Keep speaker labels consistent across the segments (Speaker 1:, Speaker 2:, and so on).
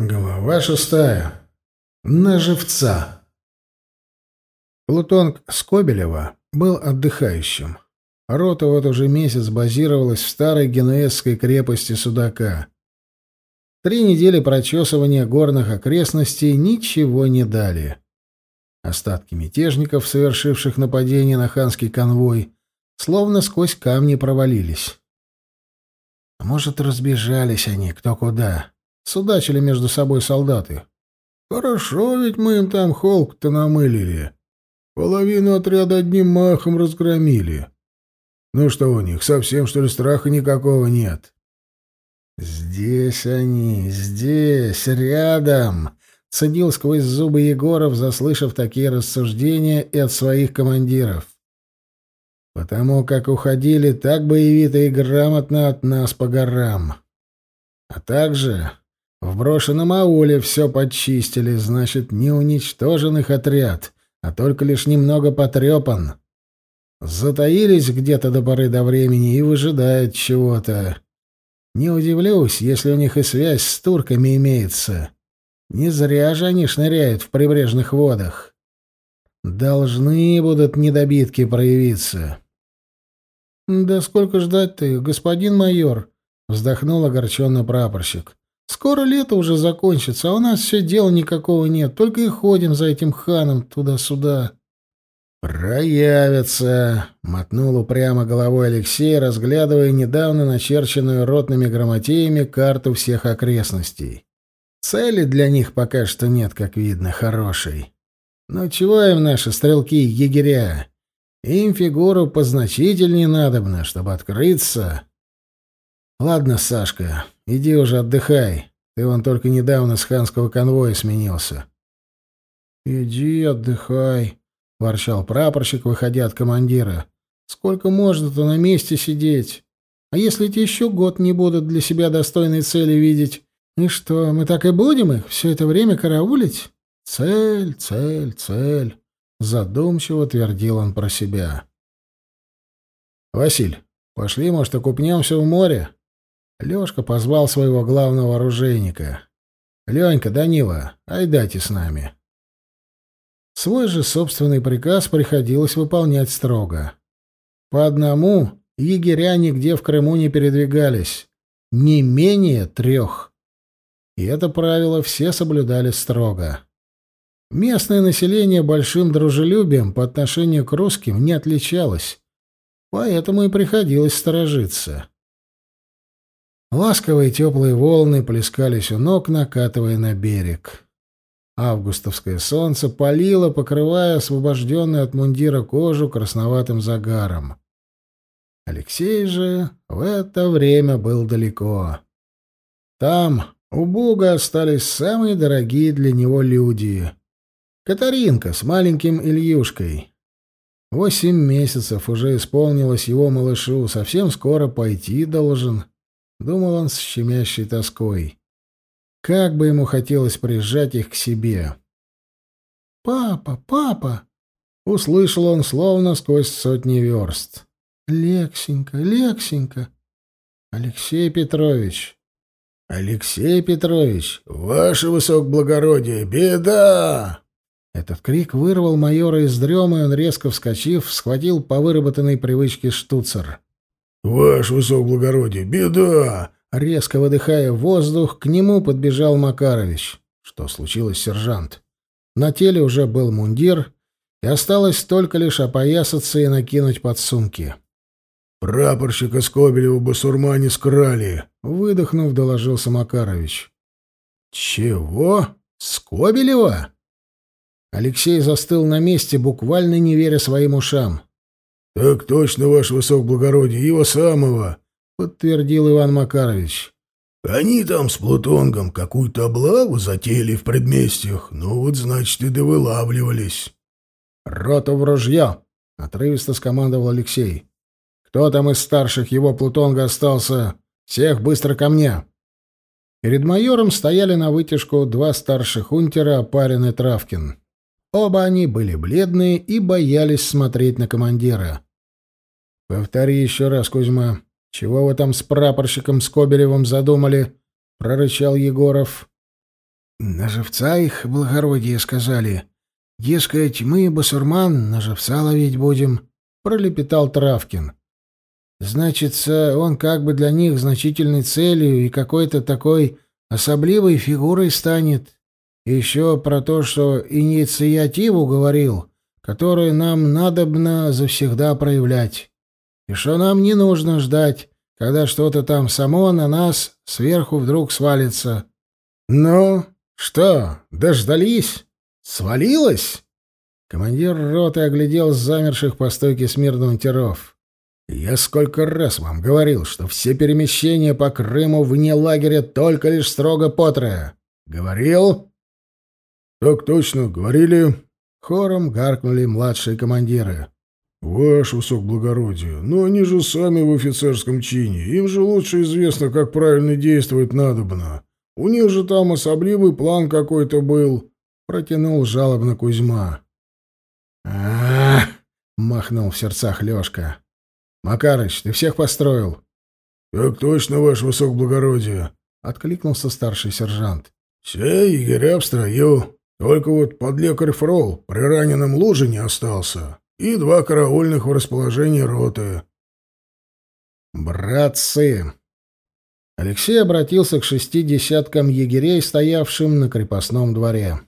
Speaker 1: Глава шестая. На живца. Плутонг Скобелева был отдыхающим. Рота вот уже месяц базировалась в старой генуэзской крепости Судака. Три недели прочесывания горных окрестностей ничего не дали. Остатки мятежников, совершивших нападение на ханский конвой, словно сквозь камни провалились. Может, разбежались они кто куда. Судачили между собой солдаты. Хорошо ведь мы им там холк-то намылили. Половину отряда одним махом разгромили. Ну что у них, совсем, что ли, страха никакого нет? Здесь они, здесь, рядом, цедил сквозь зубы Егоров, заслышав такие рассуждения и от своих командиров. Потому как уходили так боевито и грамотно от нас по горам. А также в брошенном ауле все подчистили, значит, не уничтожен их отряд, а только лишь немного потрепан. Затаились где-то до поры до времени и выжидают чего-то. Не удивлюсь, если у них и связь с турками имеется. Не зря же они шныряют в прибрежных водах. Должны будут недобитки проявиться. — Да сколько ждать-то, господин майор? — вздохнул огорченно прапорщик. Скоро лето уже закончится, а у нас все дела никакого нет, только и ходим за этим ханом туда-сюда. «Проявятся!» — мотнул упрямо головой Алексей, разглядывая недавно начерченную ротными грамотеями карту всех окрестностей. Цели для них пока что нет, как видно, хорошей. Но чего им наши стрелки-егеря? Им фигуру позначительнее надобно, чтобы открыться. Ладно, Сашка, иди уже отдыхай. Ты вон только недавно с ханского конвоя сменился. Иди отдыхай, ворчал прапорщик, выходя от командира. Сколько можно-то на месте сидеть? А если эти еще год не будут для себя достойной цели видеть? И что, мы так и будем их все это время караулить? Цель, цель, цель, задумчиво твердил он про себя. Василь, пошли, может, окупнемся в море? Лёшка позвал своего главного оружейника. «Ленька, Данила, айдайте с нами». Свой же собственный приказ приходилось выполнять строго. По одному егеря нигде в Крыму не передвигались. Не менее трех. И это правило все соблюдали строго. Местное население большим дружелюбием по отношению к русским не отличалось, поэтому и приходилось сторожиться. Ласковые теплые волны плескались у ног, накатывая на берег. Августовское солнце палило, покрывая освобожденную от мундира кожу красноватым загаром. Алексей же в это время был далеко. Там, у Бога, остались самые дорогие для него люди. Катаринка с маленьким Ильюшкой. Восемь месяцев уже исполнилось его малышу, совсем скоро пойти должен —— думал он с щемящей тоской. Как бы ему хотелось прижать их к себе. «Папа, папа!» — услышал он словно сквозь сотни верст. «Лексенька, Лексенька!» «Алексей Петрович!» «Алексей Петрович, ваше высокоблагородие, беда!» Этот крик вырвал майора из дремы, он, резко вскочив, схватил по выработанной привычке штуцер. «Ваше высокоблагородие, беда!» Резко выдыхая воздух, к нему подбежал Макарович. Что случилось, сержант? На теле уже был мундир, и осталось только лишь опоясаться и накинуть подсумки. «Прапорщика Скобелева басурмане скрали!» — выдохнув, доложился Макарович. «Чего? Скобелева?» Алексей застыл на месте, буквально не веря своим ушам. «Так точно, ваше высокоблагородие, его самого», — подтвердил Иван Макарович. «Они там с Плутонгом какую-то облаву затеяли в предместьях, ну вот, значит, и довылавливались». «Рота в ружье!» — отрывисто скомандовал Алексей. «Кто там из старших его Плутонга остался? Всех быстро ко мне!» Перед майором стояли на вытяжку два старших унтера, Апарин и Травкин. Оба они были бледные и боялись смотреть на командира. «Повтори еще раз, Кузьма. Чего вы там с прапорщиком Скобелевым задумали?» — прорычал Егоров. На живца их благородие сказали. Дескать, мы, басурман, на живца ловить будем, — пролепетал Травкин. Значится, он как бы для них значительной целью и какой-то такой особливой фигурой станет. Еще про то, что инициативу говорил, которую нам надобно завсегда проявлять. И что нам не нужно ждать, когда что-то там само на нас сверху вдруг свалится. Ну, что, дождались? Свалилось? Командир роты оглядел замерших по стойке смирно унтеров. Я сколько раз вам говорил, что все перемещения по Крыму вне лагеря только лишь строго потрое. Говорил? Так точно, говорили. Хором гаркнули младшие командиры. «Ваш высокоблагородие, но они же сами в офицерском чине. Им же лучше известно, как правильно действовать надобно. У них же там особливый план какой-то был», — протянул жалобно Кузьма. а махнул в сердцах Лёшка. «Макарыч, ты всех построил?» «Так точно, ваше высокоблагородие», — откликнулся старший сержант. «Все егеря в строю. Только вот подлекарь Фрол при раненом луже не остался» и два караульных в расположении роты. «Братцы!» Алексей обратился к шести десяткам егерей, стоявшим на крепостном дворе.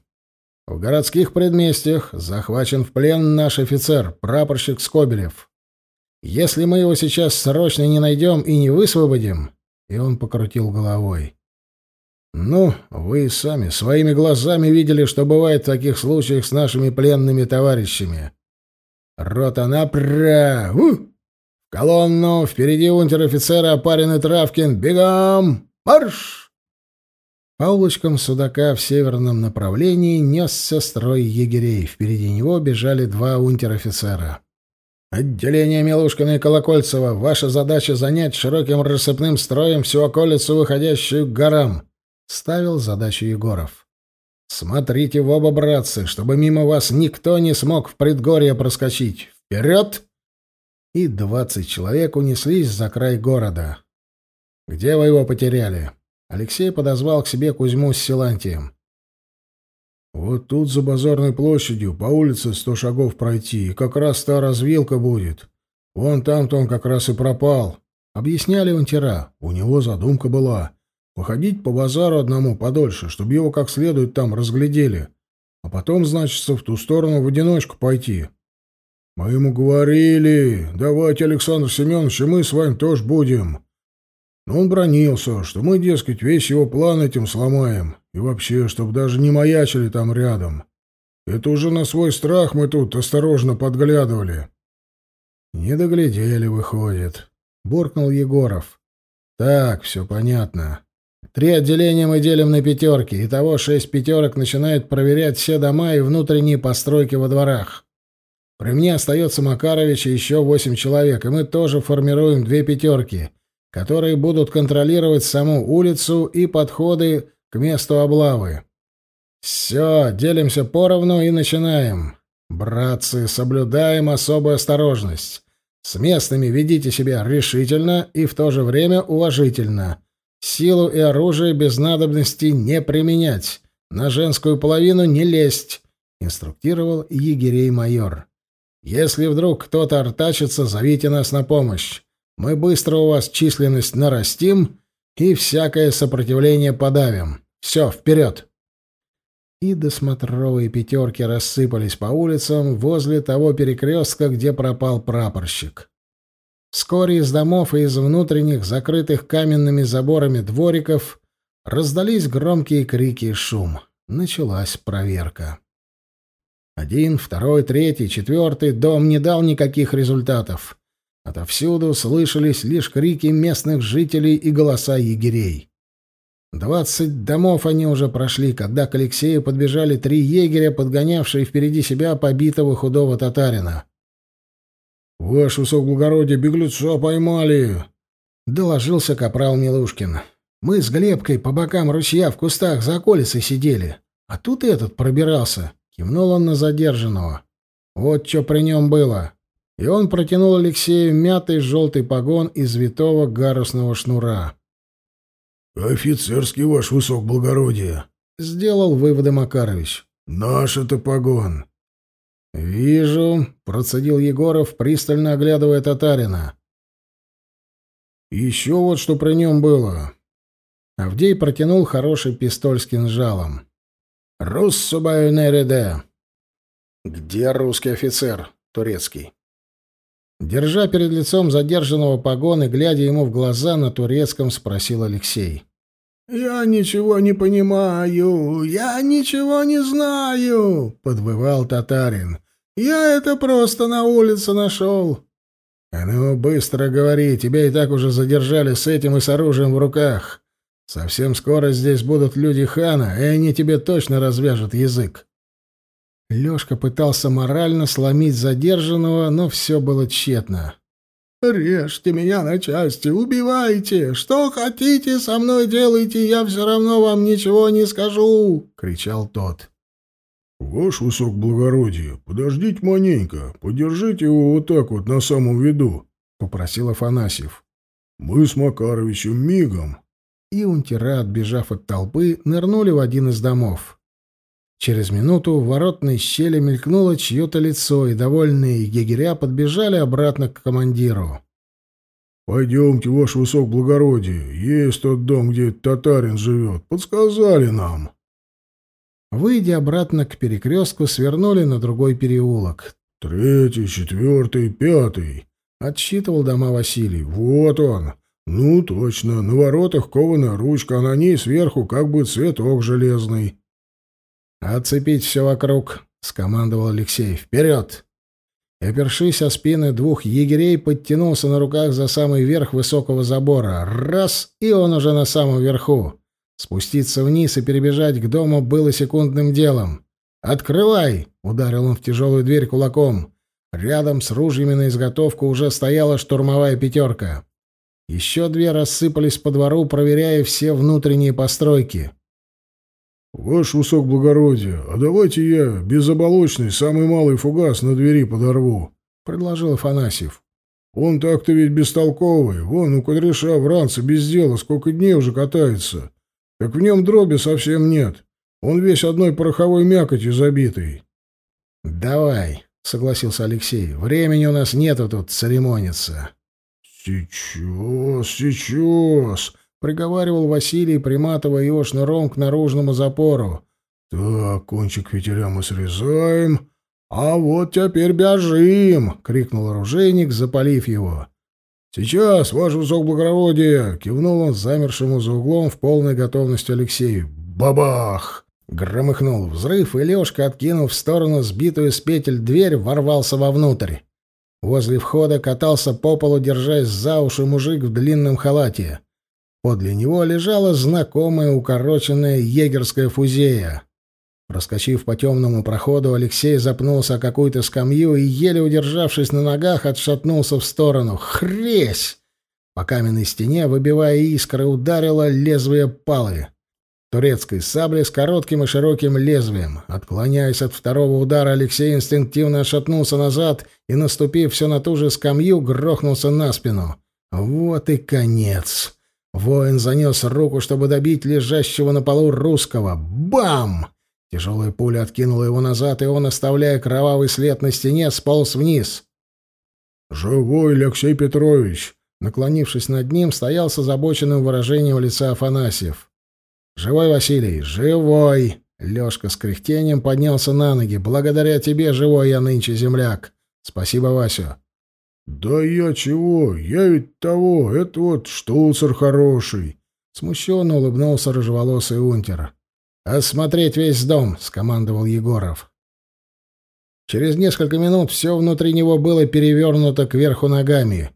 Speaker 1: «В городских предместьях захвачен в плен наш офицер, прапорщик Скобелев. Если мы его сейчас срочно не найдем и не высвободим...» И он покрутил головой. «Ну, вы сами своими глазами видели, что бывает в таких случаях с нашими пленными товарищами. Рота направо! В колонну! Впереди унтер-офицера опаренный Травкин! Бегом! Марш!» По улочкам Судака в северном направлении несся строй егерей. Впереди него бежали два унтер-офицера. «Отделение Милушкина и Колокольцева, ваша задача занять широким рассыпным строем всю околицу, выходящую к горам», — ставил задачу Егоров. Смотрите в оба, братцы, чтобы мимо вас никто не смог в предгорье проскочить. Вперед!» И двадцать человек унеслись за край города. «Где вы его потеряли?» Алексей подозвал к себе Кузьму с Силантием. «Вот тут, за базарной площадью, по улице сто шагов пройти, и как раз та развилка будет. Вон там-то он как раз и пропал», — объясняли унтера. «У него задумка была. Походить по базару одному подольше, чтобы его как следует там разглядели. А потом, значится, в ту сторону в одиночку пойти. Мы ему говорили, давайте, Александр Семенович, и мы с вами тоже будем. Но он бронился, что мы, дескать, весь его план этим сломаем. И вообще, чтобы даже не маячили там рядом. Это уже на свой страх мы тут осторожно подглядывали. Не доглядели, выходит. Буркнул Егоров. Так, все понятно. Три отделения мы делим на пятерки, итого шесть пятерок начинают проверять все дома и внутренние постройки во дворах. При мне остается Макарович и еще восемь человек, и мы тоже формируем две пятерки, которые будут контролировать саму улицу и подходы к месту облавы. Все, делимся поровну и начинаем. Братцы, соблюдаем особую осторожность. С местными ведите себя решительно и в то же время уважительно. Силу и оружие без надобности не применять. На женскую половину не лезть, инструктировал егерей майор. Если вдруг кто-то артачится, зовите нас на помощь. Мы быстро у вас численность нарастим и всякое сопротивление подавим. Все, вперед!» И досмотровые пятерки рассыпались по улицам возле того перекрестка, где пропал прапорщик. Вскоре из домов и из внутренних, закрытых каменными заборами двориков, раздались громкие крики и шум. Началась проверка. Один, второй, третий, четвертый дом не дал никаких результатов. Отовсюду слышались лишь крики местных жителей и голоса егерей. Двадцать домов они уже прошли, когда к Алексею подбежали три егеря, подгонявшие впереди себя побитого худого татарина. «Ваше высокоблагородие, беглеца поймали!» — доложился капрал Милушкин. «Мы с Глебкой по бокам ручья в кустах за околицей сидели, а тут этот пробирался». Кивнул он на задержанного. «Вот что при нем было». И он протянул Алексею мятый желтый погон из витого гарусного шнура.
Speaker 2: «Офицерский ваш высокоблагородие», —
Speaker 1: сделал выводы Макарович.
Speaker 2: «Наш это погон».
Speaker 1: «Вижу», — процедил Егоров, пристально оглядывая татарина. «Еще вот что при нем было». Авдей протянул хороший пистоль с кинжалом. «Руссубаю нереде». «Где русский офицер?» «Турецкий». Держа перед лицом задержанного погоны, глядя ему в глаза, на турецком спросил Алексей.
Speaker 2: «Я ничего не понимаю, я ничего не знаю», — подвывал татарин. «Я это просто на улице нашел».
Speaker 1: «А ну, быстро говори, тебя и так уже задержали с этим и с оружием в руках. Совсем скоро здесь будут люди хана, и они тебе точно развяжут язык». Лёшка пытался морально сломить задержанного, но все было тщетно.
Speaker 2: «Режьте меня на части, убивайте! Что хотите со мной делайте, я все равно вам ничего не скажу!» — кричал тот.
Speaker 3: «Ваш высокоблагородие, подождите маленько, подержите его вот так вот на самом виду», — попросил Афанасьев. «Мы с Макаровичем мигом».
Speaker 1: И унтера, отбежав от толпы, нырнули в один из домов. Через минуту в воротной щели мелькнуло чье-то лицо, и довольные егеря подбежали обратно к командиру.
Speaker 3: «Пойдемте, ваше высокоблагородие, есть тот дом, где татарин живет. Подсказали нам».
Speaker 1: Выйдя обратно к перекрестку, свернули на другой переулок.
Speaker 3: «Третий, четвертый, пятый», — отсчитывал дома Василий. «Вот он. Ну, точно, на воротах кованая ручка, а на ней сверху как бы цветок железный».
Speaker 1: «Оцепить все вокруг», — скомандовал Алексей. «Вперед!» Опершись о спины двух егерей, подтянулся на руках за самый верх высокого забора. Раз — и он уже на самом верху. Спуститься вниз и перебежать к дому было секундным делом. «Открывай!» — ударил он в тяжелую дверь кулаком. Рядом с ружьями на изготовку уже стояла штурмовая пятерка. Еще две рассыпались по двору, проверяя все внутренние постройки.
Speaker 3: «Ваше высокоблагородие, а давайте я безоболочный, самый малый фугас на двери подорву», — предложил Афанасьев. «Он так-то ведь бестолковый. Вон у кудряша в ранце без дела сколько дней уже катается. Так в нем дроби совсем нет. Он весь одной пороховой мякотью забитый».
Speaker 1: «Давай», — согласился Алексей. «Времени у нас нету тут церемониться».
Speaker 3: «Сейчас, сейчас», —
Speaker 1: приговаривал Василий, приматывая его шнуром к наружному запору.
Speaker 3: «Так, кончик фитиля мы срезаем,
Speaker 1: а вот теперь бежим!» — крикнул оружейник, запалив его.
Speaker 3: «Сейчас, ваше высокоблагородие!» — кивнул он замершему за углом в полной готовности Алексею. «Бабах!»
Speaker 1: Громыхнул взрыв, и Лёшка, откинув в сторону сбитую с петель дверь, ворвался вовнутрь. Возле входа катался по полу, держась за уши мужик в длинном халате. Подле него лежала знакомая укороченная егерская фузея. Проскочив по темному проходу, Алексей запнулся о какую-то скамью и, еле удержавшись на ногах, отшатнулся в сторону. «Хресь!» По каменной стене, выбивая искры, ударило лезвие палы. Турецкой сабли с коротким и широким лезвием. Отклоняясь от второго удара, Алексей инстинктивно отшатнулся назад и, наступив все на ту же скамью, грохнулся на спину. Вот и конец. Воин занес руку, чтобы добить лежащего на полу русского. Бам! Тяжелая пуля откинула его назад, и он, оставляя кровавый след на стене, сполз вниз.
Speaker 3: «Живой, Алексей Петрович!»
Speaker 1: Наклонившись над ним, стоял с озабоченным выражением лица Афанасьев. «Живой, Василий, живой!» Лёшка с кряхтением поднялся на ноги. «Благодаря тебе живой я нынче, земляк. Спасибо, Васю.
Speaker 3: «Да я чего? Я ведь того, это вот штуцер хороший!»
Speaker 1: Смущенно улыбнулся рыжеволосый унтер. «Осмотреть весь дом!» — скомандовал Егоров. Через несколько минут все внутри него было перевернуто кверху ногами.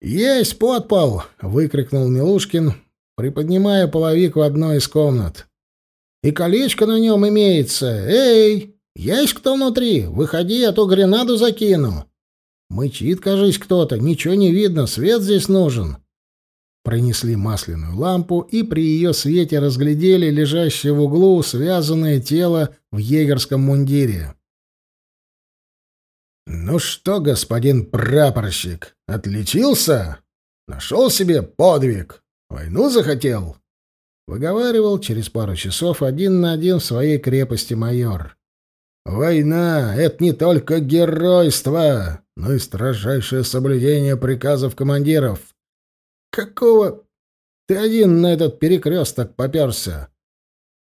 Speaker 1: «Есть подпол!» — выкрикнул Милушкин, приподнимая половик в одной из комнат. «И колечко на нем имеется! Эй! Есть кто внутри? Выходи, а то гренаду закину!» Мычит, кажись, кто-то, ничего не видно, свет здесь нужен. Пронесли масляную лампу и при ее свете разглядели лежащее в углу связанное тело в егерском мундире. «Ну что, господин прапорщик, отличился? Нашел себе подвиг? Войну захотел?» выговаривал через пару часов один на один в своей крепости майор. «Война — это не только геройство, но и строжайшее соблюдение приказов командиров. Какого ты один на этот перекресток поперся?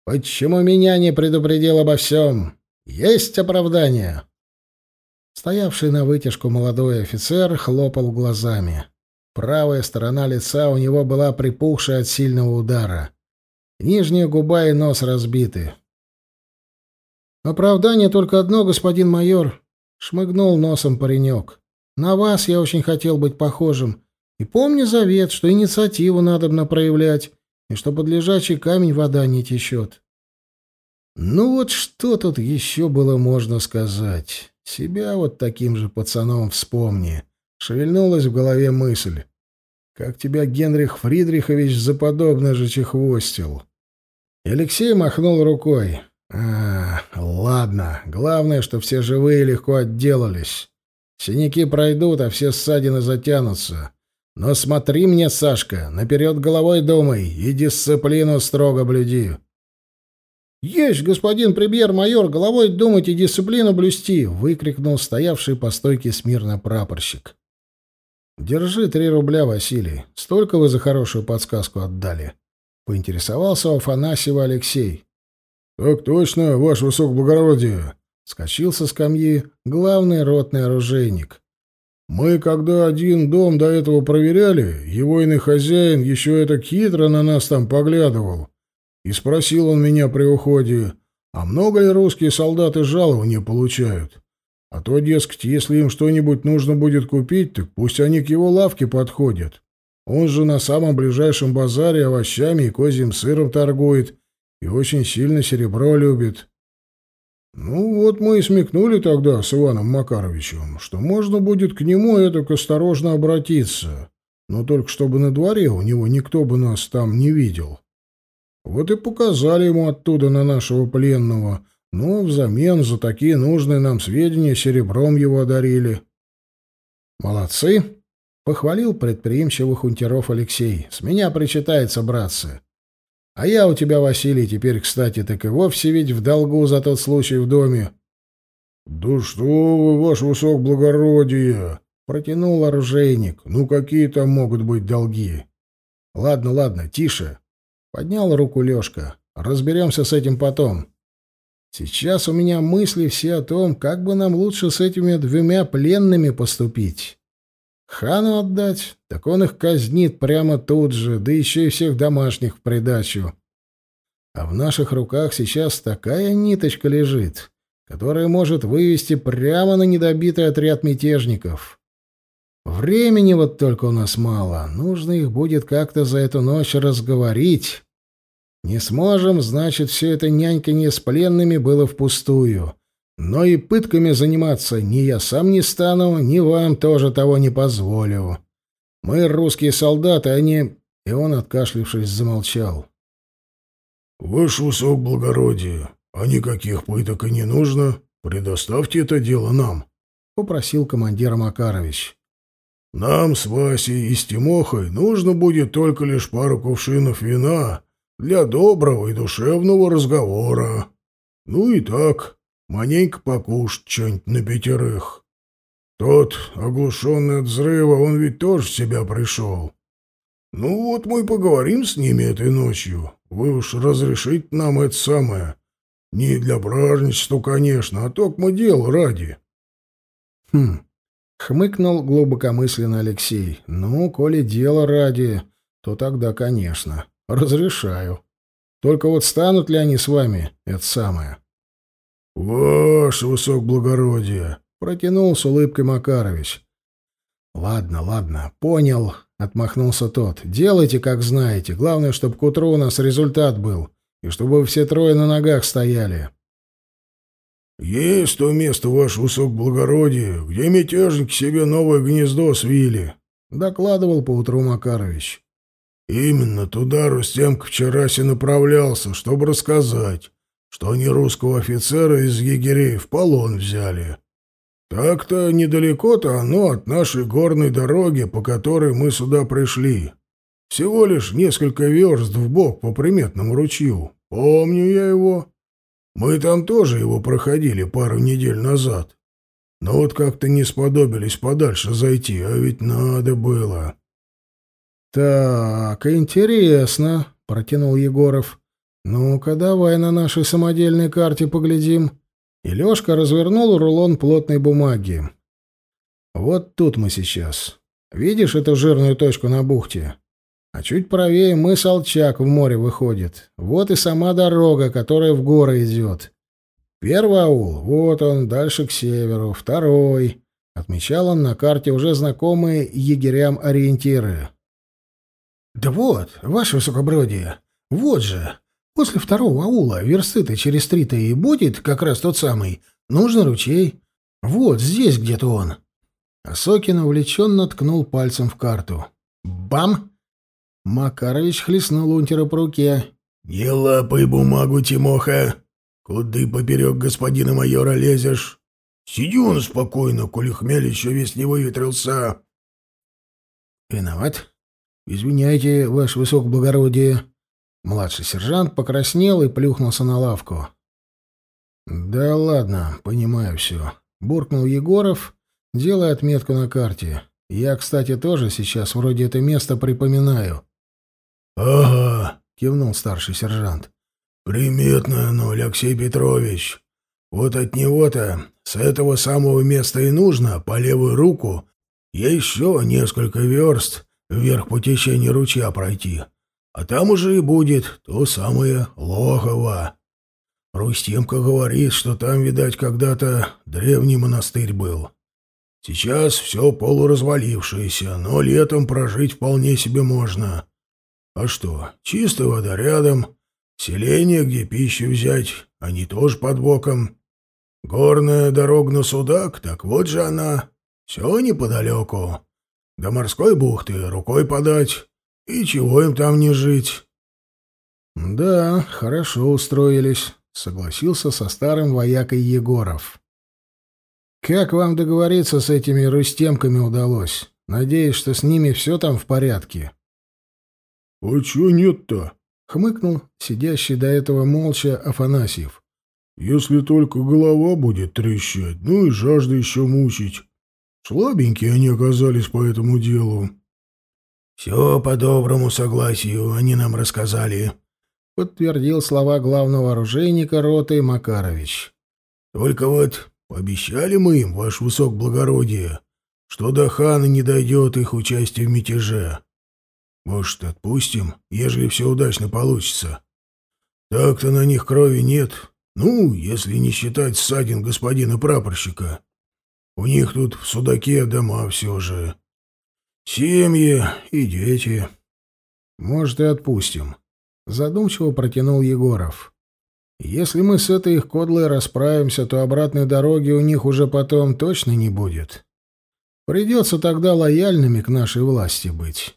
Speaker 1: Почему меня не предупредил обо всем? Есть оправдание?» Стоявший на вытяжку молодой офицер хлопал глазами. Правая сторона лица у него была припухшая от сильного удара. Нижняя губа и нос разбиты. «Оправдание только одно, господин майор», — шмыгнул носом паренек. «На вас я очень хотел быть похожим. И помни завет, что инициативу надо проявлять, и что под лежачий камень вода не течет». Ну вот что тут еще было можно сказать? Себя вот таким же пацаном вспомни. Шевельнулась в голове мысль. Как тебя Генрих Фридрихович за подобное же чехвостил. Алексей махнул рукой. Ладно. Главное, что все живые легко отделались. Синяки пройдут, а все ссадины затянутся. Но смотри мне, Сашка, наперед головой думай и дисциплину строго блюди. «Есть, господин премьер-майор, головой думать и дисциплину блюсти!» — выкрикнул стоявший по стойке смирно прапорщик. «Держи три рубля, Василий. Столько вы за хорошую подсказку отдали?» — поинтересовался у Афанасьева Алексей.
Speaker 3: «Так точно, ваше высокоблагородие!» — скачил со скамьи главный ротный оружейник. «Мы, когда один дом до этого проверяли, его иный хозяин еще это хитро на нас там поглядывал». И спросил он меня при уходе, а много ли русские солдаты жалования получают? А то, дескать, если им что-нибудь нужно будет купить, так пусть они к его лавке подходят. Он же на самом ближайшем базаре овощами и козьим сыром торгует и очень сильно серебро любит. Ну вот мы и смекнули тогда с Иваном Макаровичем, что можно будет к нему это осторожно обратиться, но только чтобы на дворе у него никто бы нас там не видел. Вот и показали ему оттуда на нашего пленного, но взамен за такие нужные нам сведения серебром его одарили.
Speaker 1: «Молодцы!» — похвалил предприимчивых унтеров Алексей. «С меня причитается, братцы. А я у тебя, Василий, теперь, кстати, так и вовсе ведь в долгу за тот случай в доме».
Speaker 3: «Да что вы, ваше высокоблагородие!» — протянул оружейник. «Ну какие там могут быть долги?»
Speaker 1: «Ладно, ладно, тише. Поднял руку Лёшка. Разберемся с этим потом. Сейчас у меня мысли все о том, как бы нам лучше с этими двумя пленными поступить. Хану отдать, так он их казнит прямо тут же, да еще и всех домашних в придачу. А в наших руках сейчас такая ниточка лежит, которая может вывести прямо на недобитый отряд мятежников. Времени вот только у нас мало, нужно их будет как-то за эту ночь разговорить. Не сможем, значит, все это няньканье с пленными было впустую. Но и пытками заниматься ни я сам не стану, ни вам тоже того не позволю. Мы русские солдаты, они...» И он, откашлившись, замолчал.
Speaker 3: «Ваше высокоблагородие, а никаких пыток и не нужно. Предоставьте это дело нам», — попросил командир Макарович. «Нам с Васей и с Тимохой нужно будет только лишь пару кувшинов вина для доброго и душевного разговора. Ну и так, маленько покушать что-нибудь на пятерых. Тот, оглушенный от взрыва, он ведь тоже в себя пришел. Ну вот мы поговорим с ними этой ночью. Вы уж разрешите нам это самое. Не для бражничества, конечно, а только мы дело ради.
Speaker 1: Хм, хмыкнул глубокомысленно Алексей. Ну, коли дело ради, то тогда, конечно. Разрешаю. Только вот станут ли они с вами, это самое?
Speaker 3: — Ваше высокоблагородие! — протянул с улыбкой Макарович.
Speaker 1: — Ладно, ладно, понял, — отмахнулся тот. — Делайте, как знаете. Главное, чтобы к утру у нас результат был, и чтобы вы все трое на ногах стояли.
Speaker 3: — Есть то место, ваше высокоблагородие, где мятежники себе новое гнездо свили, — докладывал поутру Макарович. Именно туда Рустемка вчерась и направлялся, чтобы рассказать, что они русского офицера из егерей в полон взяли. Так-то недалеко-то оно от нашей горной дороги, по которой мы сюда пришли. Всего лишь несколько верст в бок по приметному ручью. Помню я его. Мы там тоже его проходили пару недель назад. Но вот как-то не сподобились подальше зайти, а ведь надо было.
Speaker 1: «Так, интересно», — протянул Егоров. «Ну-ка, давай на нашей самодельной карте поглядим». И Лёшка развернул рулон плотной бумаги. «Вот тут мы сейчас. Видишь эту жирную точку на бухте? А чуть правее мыс Алчак в море выходит. Вот и сама дорога, которая в горы идет. Первый аул, вот он, дальше к северу. Второй. Отмечал он на карте уже знакомые егерям ориентиры. «Да вот, ваше высокобродие, вот же, после второго аула, версты-то через три-то и будет как раз тот самый. Нужно ручей. Вот, здесь где-то он». Осокин увлеченно ткнул пальцем в карту. «Бам!» Макарович хлестнул унтера по руке.
Speaker 3: «Не лапай бумагу, Тимоха! Куды поперек господина майора лезешь? Сиди он спокойно, коли хмель еще весь не выветрился».
Speaker 1: «Виноват. Извиняйте, ваше высокоблагородие». Младший сержант покраснел и плюхнулся на лавку. «Да ладно, понимаю все», — буркнул Егоров, делая отметку на карте. «Я, кстати, тоже сейчас вроде это место припоминаю».
Speaker 3: «Ага», —
Speaker 1: кивнул старший сержант.
Speaker 3: «Приметно оно, Алексей Петрович. Вот от него-то, с этого самого места и нужно, по левую руку, еще несколько верст вверх по течению ручья пройти. А там уже и будет то самое логово. Рустемка говорит, что там, видать, когда-то древний монастырь был. Сейчас все полуразвалившееся, но летом прожить вполне себе можно. А что, чистая вода рядом, селение, где пищу взять, они тоже под боком. Горная дорога на Судак, так вот же она. Все неподалеку. До морской бухты рукой подать. И чего им там не жить?
Speaker 1: Да, хорошо устроились, согласился со старым воякой Егоров. Как вам договориться с этими рустемками удалось? Надеюсь, что с ними все там в порядке.
Speaker 3: А чё нет-то?
Speaker 1: хмыкнул сидящий до этого молча Афанасьев.
Speaker 3: Если только голова будет трещать, ну и жажда еще мучить. Слабенькие они оказались по этому делу. «Все по доброму согласию они нам рассказали», —
Speaker 1: подтвердил слова главного оружейника роты Макарович.
Speaker 3: «Только вот пообещали мы им, ваш высок благородие, что до хана не дойдет их участие в мятеже. Может, отпустим, ежели все удачно получится? Так-то на них крови нет, ну, если не считать ссадин господина прапорщика». У них тут в Судаке дома все же. Семьи и дети.
Speaker 1: Может, и отпустим. Задумчиво протянул Егоров. Если мы с этой их кодлой расправимся, то обратной дороги у них уже потом точно не будет. Придется тогда лояльными к нашей власти быть.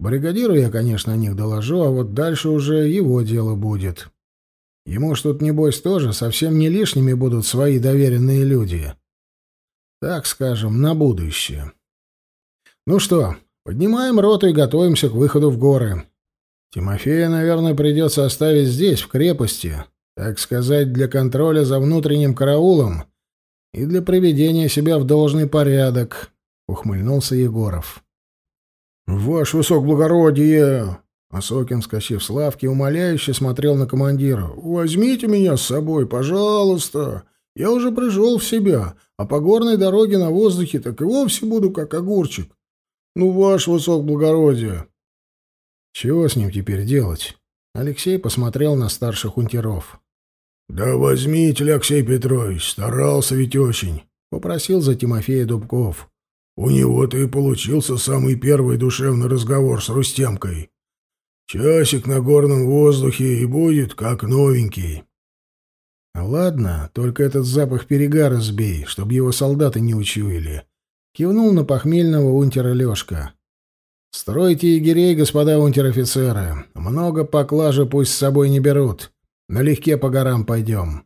Speaker 1: Бригадиру я, конечно, о них доложу, а вот дальше уже его дело будет. Ему ж тут, небось, тоже совсем не лишними будут свои доверенные люди. Так скажем, на будущее. Ну что, поднимаем роту и готовимся к выходу в горы. Тимофея, наверное, придется оставить здесь, в крепости, так сказать, для контроля за внутренним караулом и для приведения себя в должный порядок, — ухмыльнулся Егоров.
Speaker 3: — Ваше высокоблагородие! Осокин, скачив с лавки, умоляюще смотрел на командира. — Возьмите меня с собой, пожалуйста! Я уже пришел в себя, а по горной дороге на воздухе так и вовсе буду как огурчик. Ну, ваш высок благородие.
Speaker 1: Чего с ним теперь делать? Алексей посмотрел на старших унтеров.
Speaker 3: Да возьмите, Алексей Петрович, старался ведь очень, попросил за Тимофея Дубков. У него-то и получился самый первый душевный разговор с Рустемкой. Часик на горном воздухе и будет как новенький.
Speaker 1: «Ладно, только этот запах перегара сбей, чтобы его солдаты не учуяли», — кивнул на похмельного унтера Лёшка. «Стройте егерей, господа унтер-офицеры. Много поклажи пусть с собой не берут. Налегке по горам пойдем».